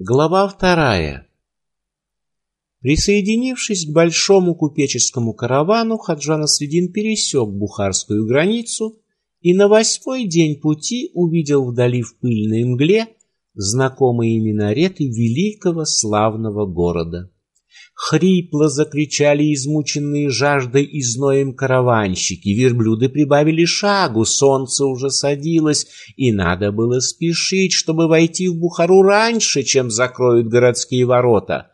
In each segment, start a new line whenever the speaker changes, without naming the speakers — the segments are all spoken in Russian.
Глава вторая. Присоединившись к большому купеческому каравану, Хаджан Асредин пересек бухарскую границу и на восьмой день пути увидел вдали в пыльной мгле знакомые минареты великого славного города. Хрипло закричали измученные жаждой и зноем караванщики, верблюды прибавили шагу, солнце уже садилось, и надо было спешить, чтобы войти в Бухару раньше, чем закроют городские ворота.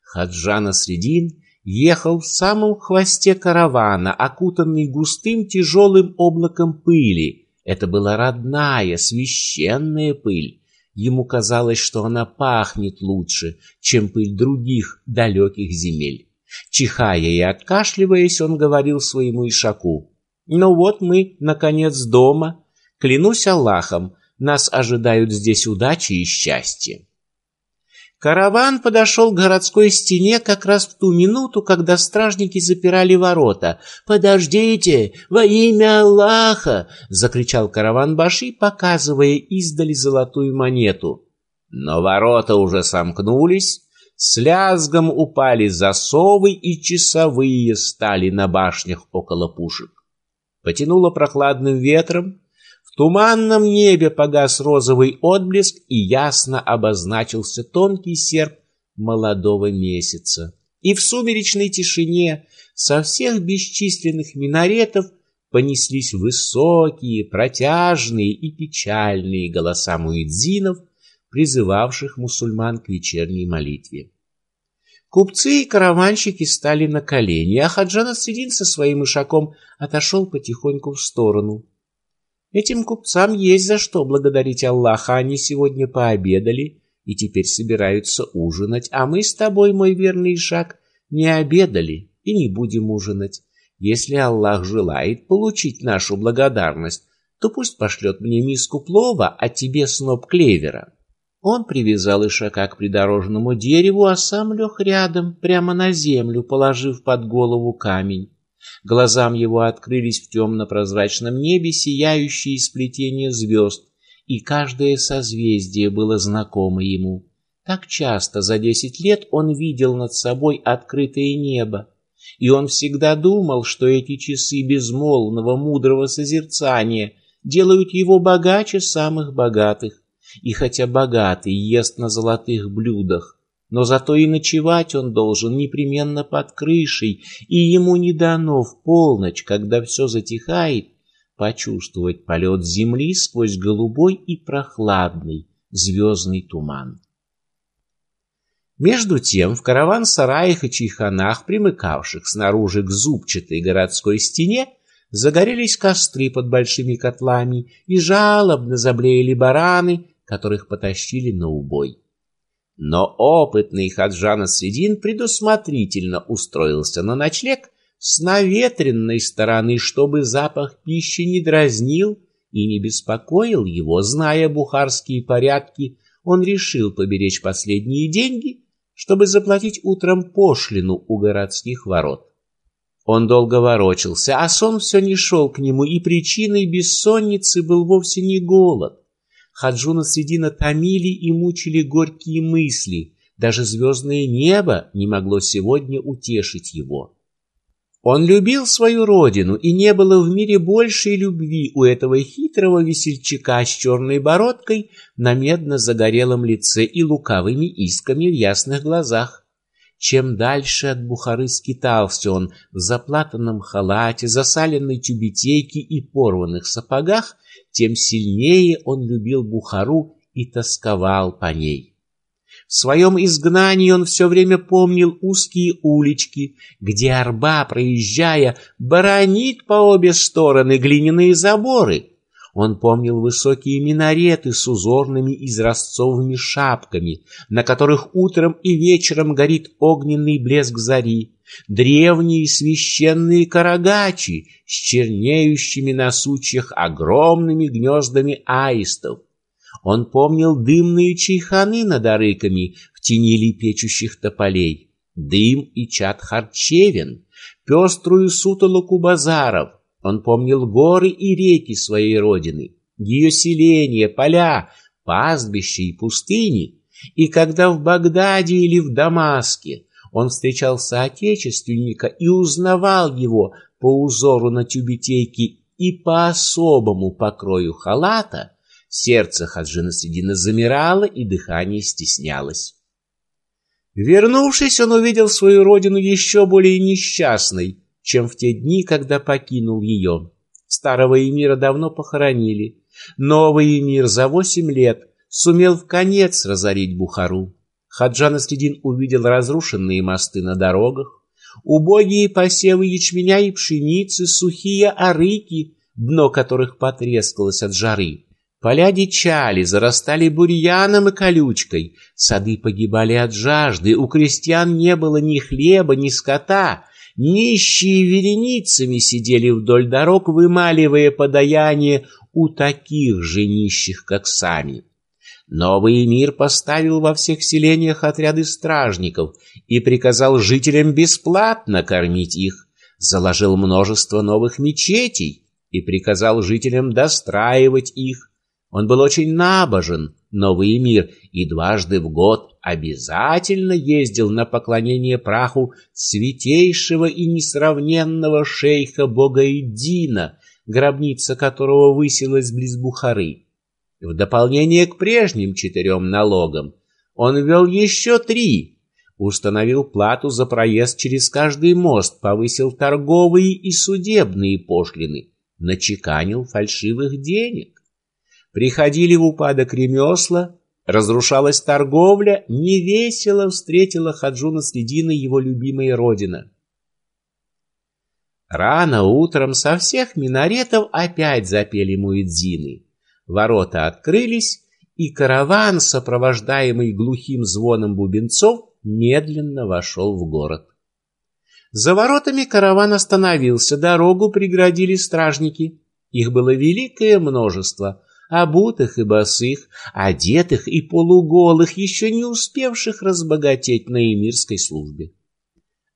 Хаджана Средин ехал в самом хвосте каравана, окутанный густым тяжелым облаком пыли. Это была родная, священная пыль. Ему казалось, что она пахнет лучше, чем пыль других далеких земель. Чихая и откашливаясь, он говорил своему ишаку: "Ну вот мы наконец дома. Клянусь Аллахом, нас ожидают здесь удачи и счастье". Караван подошел к городской стене как раз в ту минуту, когда стражники запирали ворота. «Подождите! Во имя Аллаха!» — закричал караван Баши, показывая издали золотую монету. Но ворота уже сомкнулись, с лязгом упали засовы, и часовые стали на башнях около пушек. Потянуло прохладным ветром, туманном небе погас розовый отблеск и ясно обозначился тонкий серп молодого месяца. И в сумеречной тишине со всех бесчисленных минаретов понеслись высокие, протяжные и печальные голоса муэдзинов, призывавших мусульман к вечерней молитве. Купцы и караванщики стали на колени, а Хаджан Ас-Сидин со своим ишаком отошел потихоньку в сторону. Этим купцам есть за что благодарить Аллаха. Они сегодня пообедали и теперь собираются ужинать, а мы с тобой, мой верный Ишак, не обедали и не будем ужинать. Если Аллах желает получить нашу благодарность, то пусть пошлет мне миску плова, а тебе сноп клевера. Он привязал Ишака к придорожному дереву, а сам лег рядом, прямо на землю, положив под голову камень. Глазам его открылись в темно-прозрачном небе сияющие сплетения звезд, и каждое созвездие было знакомо ему. Так часто за десять лет он видел над собой открытое небо, и он всегда думал, что эти часы безмолвного мудрого созерцания делают его богаче самых богатых. И хотя богатый ест на золотых блюдах, но зато и ночевать он должен непременно под крышей, и ему не дано в полночь, когда все затихает, почувствовать полет земли сквозь голубой и прохладный звездный туман. Между тем в караван-сараях и чайханах, примыкавших снаружи к зубчатой городской стене, загорелись костры под большими котлами, и жалобно заблеяли бараны, которых потащили на убой. Но опытный Хаджан Средин предусмотрительно устроился на ночлег с наветренной стороны, чтобы запах пищи не дразнил и не беспокоил его, зная бухарские порядки, он решил поберечь последние деньги, чтобы заплатить утром пошлину у городских ворот. Он долго ворочался, а сон все не шел к нему, и причиной бессонницы был вовсе не голод. Хаджуна Средина томили и мучили горькие мысли. Даже звездное небо не могло сегодня утешить его. Он любил свою родину, и не было в мире большей любви у этого хитрого весельчака с черной бородкой на медно-загорелом лице и лукавыми исками в ясных глазах. Чем дальше от Бухары скитался он в заплатанном халате, засаленной тюбетейке и порванных сапогах, тем сильнее он любил Бухару и тосковал по ней. В своем изгнании он все время помнил узкие улички, где арба, проезжая, баронит по обе стороны глиняные заборы. Он помнил высокие минареты с узорными изразцовыми шапками, на которых утром и вечером горит огненный блеск зари, древние священные карагачи с чернеющими на сучьях огромными гнездами аистов. Он помнил дымные чайханы над арыками в тени лепечущих тополей, дым и чад харчевин, пеструю сутолоку базаров. Он помнил горы и реки своей родины, ее селения, поля, пастбища и пустыни, И когда в Багдаде или в Дамаске он встречал соотечественника и узнавал его по узору на тюбетейке и по особому покрою халата, сердце Хаджина Средина замирало и дыхание стеснялось. Вернувшись, он увидел свою родину еще более несчастной, чем в те дни, когда покинул ее. Старого эмира давно похоронили. Новый эмир за восемь лет сумел в конец разорить Бухару. Хаджан Следин увидел разрушенные мосты на дорогах, убогие посевы ячменя и пшеницы, сухие арыки, дно которых потрескалось от жары. Поля дичали, зарастали бурьяном и колючкой, сады погибали от жажды, у крестьян не было ни хлеба, ни скота, нищие вереницами сидели вдоль дорог, вымаливая подаяние у таких же нищих, как сами. Новый мир поставил во всех селениях отряды стражников и приказал жителям бесплатно кормить их, заложил множество новых мечетей и приказал жителям достраивать их, он был очень набожен, новый мир, и дважды в год обязательно ездил на поклонение праху святейшего и несравненного шейха Богаиддина, гробница которого высилась близ Бухары. В дополнение к прежним четырем налогам он ввел еще три, установил плату за проезд через каждый мост, повысил торговые и судебные пошлины, начеканил фальшивых денег. Приходили в упадок ремесла, разрушалась торговля, невесело встретила Хаджуна Следина его любимая родина. Рано утром со всех минаретов опять запели муэдзины. Ворота открылись, и караван, сопровождаемый глухим звоном бубенцов, медленно вошел в город. За воротами караван остановился, дорогу преградили стражники. Их было великое множество, обутых и босых, одетых и полуголых, еще не успевших разбогатеть на эмирской службе.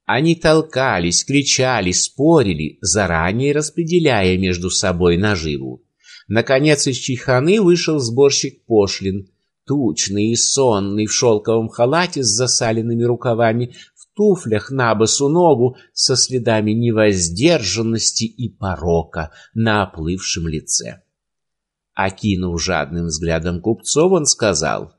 Они толкались, кричали, спорили, заранее распределяя между собой наживу. Наконец из чайханы вышел сборщик пошлин, тучный и сонный, в шелковом халате с засаленными рукавами, в туфлях на босу ногу, со следами невоздержанности и порока на оплывшем лице. Окинув жадным взглядом купцов, он сказал,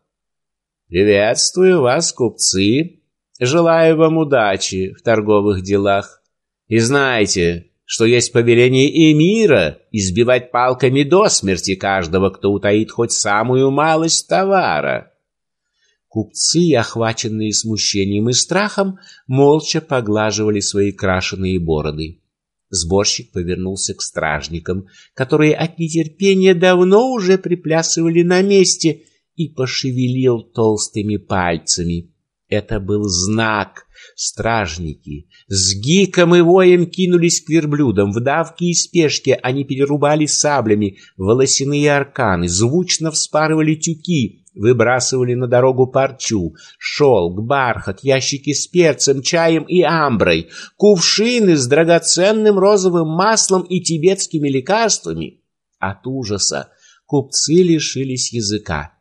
«Приветствую вас, купцы, желаю вам удачи в торговых делах. И знайте, что есть повеление эмира избивать палками до смерти каждого, кто утаит хоть самую малость товара». Купцы, охваченные смущением и страхом, молча поглаживали свои крашеные бороды. Сборщик повернулся к стражникам, которые от нетерпения давно уже приплясывали на месте, и пошевелил толстыми пальцами. Это был знак. Стражники с гиком и воем кинулись к верблюдам. В давке и спешке они перерубали саблями волосяные арканы, звучно вспарывали тюки, Выбрасывали на дорогу парчу, шелк, бархат, ящики с перцем, чаем и амброй, кувшины с драгоценным розовым маслом и тибетскими лекарствами. От ужаса купцы лишились языка.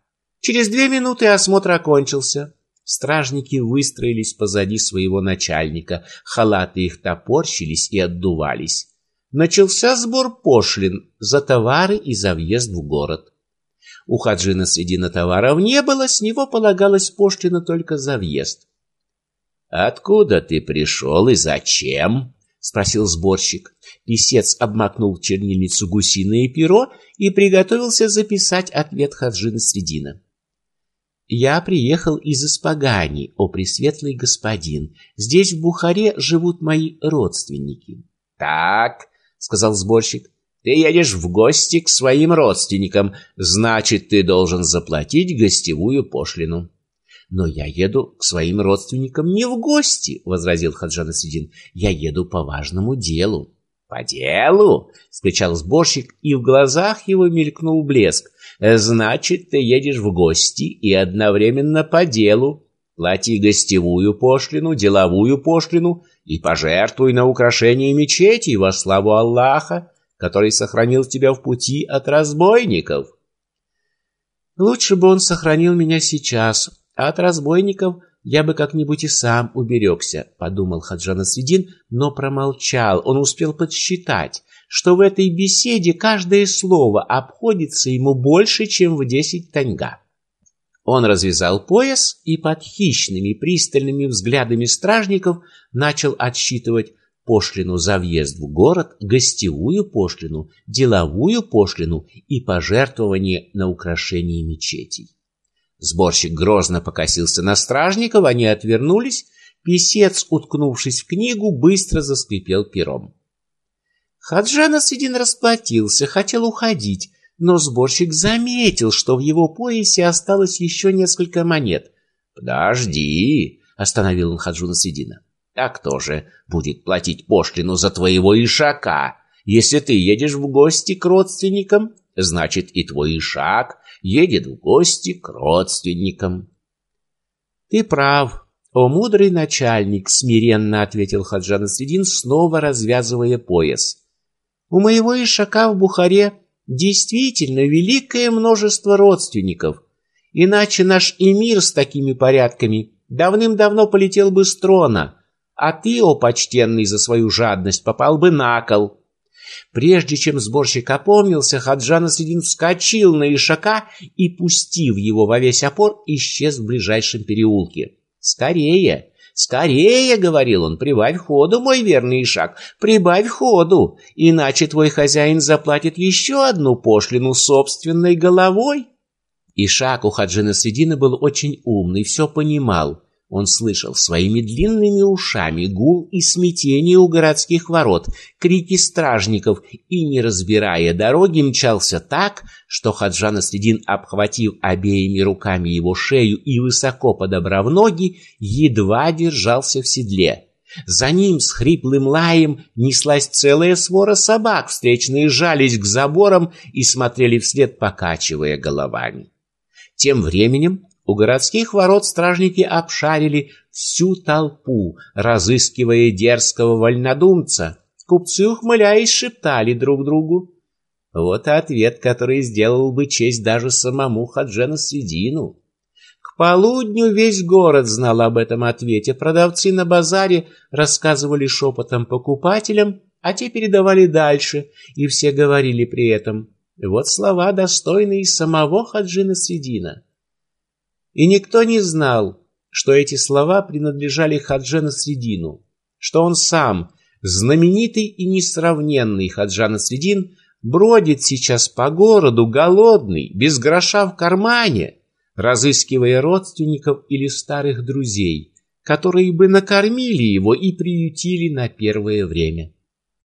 Через две минуты осмотр окончился. Стражники выстроились позади своего начальника, халаты их топорщились и отдувались. Начался сбор пошлин за товары и за въезд в город. У Хаджина Средина товаров не было, с него полагалась пошлина только за въезд. «Откуда ты пришел и зачем?» — спросил сборщик. Писец обмакнул чернильницу гусиное перо и приготовился записать ответ Хаджина Средина. «Я приехал из Испагани, о пресветлый господин. Здесь, в Бухаре, живут мои родственники». «Так», — сказал сборщик, ты едешь в гости к своим родственникам, значит, ты должен заплатить гостевую пошлину. Но я еду к своим родственникам не в гости, возразил Хаджан Сидин. Я еду по важному делу. По делу? скричал сборщик, и в глазах его мелькнул блеск. Значит, ты едешь в гости и одновременно по делу. Плати гостевую пошлину, деловую пошлину и пожертвуй на украшение мечети во славу Аллаха который сохранил тебя в пути от разбойников. Лучше бы он сохранил меня сейчас, А от разбойников я бы как-нибудь и сам уберегся, подумал Хаджан Асвидин, но промолчал. Он успел подсчитать, что в этой беседе каждое слово обходится ему больше, чем в десять таньга. Он развязал пояс и под хищными пристальными взглядами стражников начал отсчитывать пошлину за въезд в город, гостевую пошлину, деловую пошлину и пожертвование на украшение мечетей. Сборщик грозно покосился на стражников, они отвернулись, писец, уткнувшись в книгу, быстро заскрипел пером. Хаджан Асвидин расплатился, хотел уходить, но сборщик заметил, что в его поясе осталось еще несколько монет. «Подожди!» — остановил он Хаджуна Сидина. «А кто же будет платить пошлину за твоего ишака? Если ты едешь в гости к родственникам, значит и твой ишак едет в гости к родственникам». «Ты прав, о мудрый начальник!» — смиренно ответил Хаджан Сидин, снова развязывая пояс. «У моего ишака в Бухаре действительно великое множество родственников. Иначе наш эмир с такими порядками давным-давно полетел бы с трона, а ты, о почтенный, за свою жадность попал бы на кол. Прежде чем сборщик опомнился, Хаджан Асвидин вскочил на Ишака и, пустив его во весь опор, исчез в ближайшем переулке. «Скорее! «Скорее!» — говорил он, — «прибавь ходу, мой верный шаг, прибавь ходу, иначе твой хозяин заплатит еще одну пошлину собственной головой». Ишак у Хаджина Средина был очень умный, все понимал. Он слышал своими длинными ушами гул и смятение у городских ворот, крики стражников и, не разбирая дороги, мчался так, что Хаджан Аследин, обхватив обеими руками его шею и высоко подобрав ноги, едва держался в седле. За ним с хриплым лаем неслась целая свора собак, встречные жались к заборам и смотрели вслед, покачивая головами. Тем временем у городских ворот стражники обшарили всю толпу, разыскивая дерзкого вольнодумца. Купцы, ухмыляясь, шептали друг другу. Вот и ответ, который сделал бы честь даже самому Хаджена Средину. К полудню весь город знал об этом ответе. Продавцы на базаре рассказывали шепотом покупателям, а те передавали дальше, и все говорили при этом. Вот слова, достойные самого Хаджина Средина. И никто не знал, что эти слова принадлежали Хаджана Средину, что он сам, знаменитый и несравненный Хаджана Средин, бродит сейчас по городу голодный, без гроша в кармане, разыскивая родственников или старых друзей, которые бы накормили его и приютили на первое время.